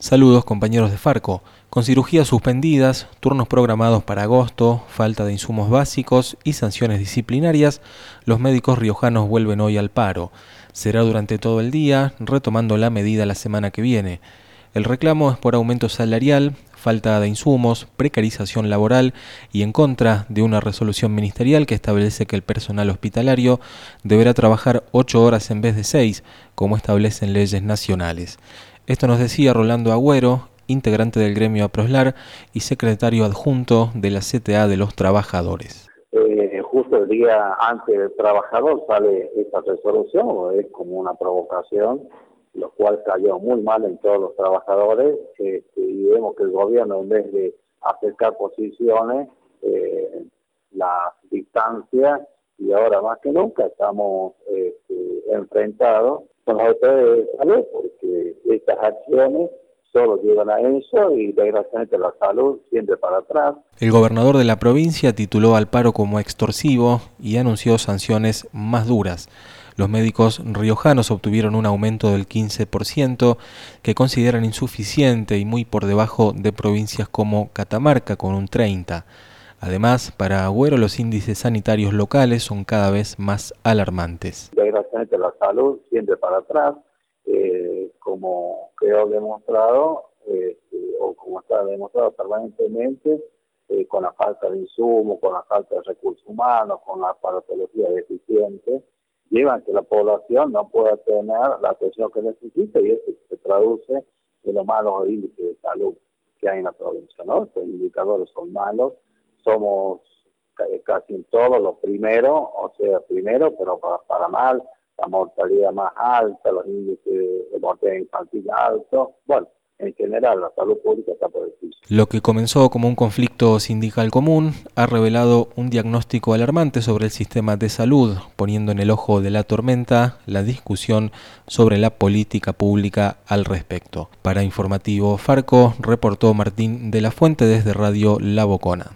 Saludos compañeros de Farco. Con cirugías suspendidas, turnos programados para agosto, falta de insumos básicos y sanciones disciplinarias, los médicos riojanos vuelven hoy al paro. Será durante todo el día, retomando la medida la semana que viene. El reclamo es por aumento salarial, falta de insumos, precarización laboral y en contra de una resolución ministerial que establece que el personal hospitalario deberá trabajar ocho horas en vez de seis, como establecen leyes nacionales. Esto nos decía Rolando Agüero, integrante del gremio APROSLAR y secretario adjunto de la CTA de los trabajadores. Eh, justo el día antes del trabajador sale esta resolución, es como una provocación, lo cual cayó muy mal en todos los trabajadores este, y vemos que el gobierno en vez de acercar posiciones, eh, las distancias y ahora más que nunca estamos este, enfrentados con los autoridades de porque estas acciones solo llevan a eso y desgraciadamente la salud siempre para atrás. El gobernador de la provincia tituló al paro como extorsivo y anunció sanciones más duras. Los médicos riojanos obtuvieron un aumento del 15% que consideran insuficiente y muy por debajo de provincias como Catamarca con un 30%. Además, para Agüero los índices sanitarios locales son cada vez más alarmantes. Desgraciadamente la salud siempre para atrás, eh, como quedó demostrado, eh, o como está demostrado permanentemente, eh, con la falta de insumos, con la falta de recursos humanos, con la paratología deficiente, llevan que la población no pueda tener la atención que necesita y eso se traduce en los malos índices de salud que hay en la provincia, ¿no? Estos indicadores son malos somos casi en todos los primeros, o sea, primero, pero para, mal, la mortalidad más alta, los índices de mortalidad infantil altos, bueno, en general la salud pública está por el piso. Lo que comenzó como un conflicto sindical común ha revelado un diagnóstico alarmante sobre el sistema de salud, poniendo en el ojo de la tormenta la discusión sobre la política pública al respecto. Para Informativo Farco, reportó Martín de la Fuente desde Radio La Bocona.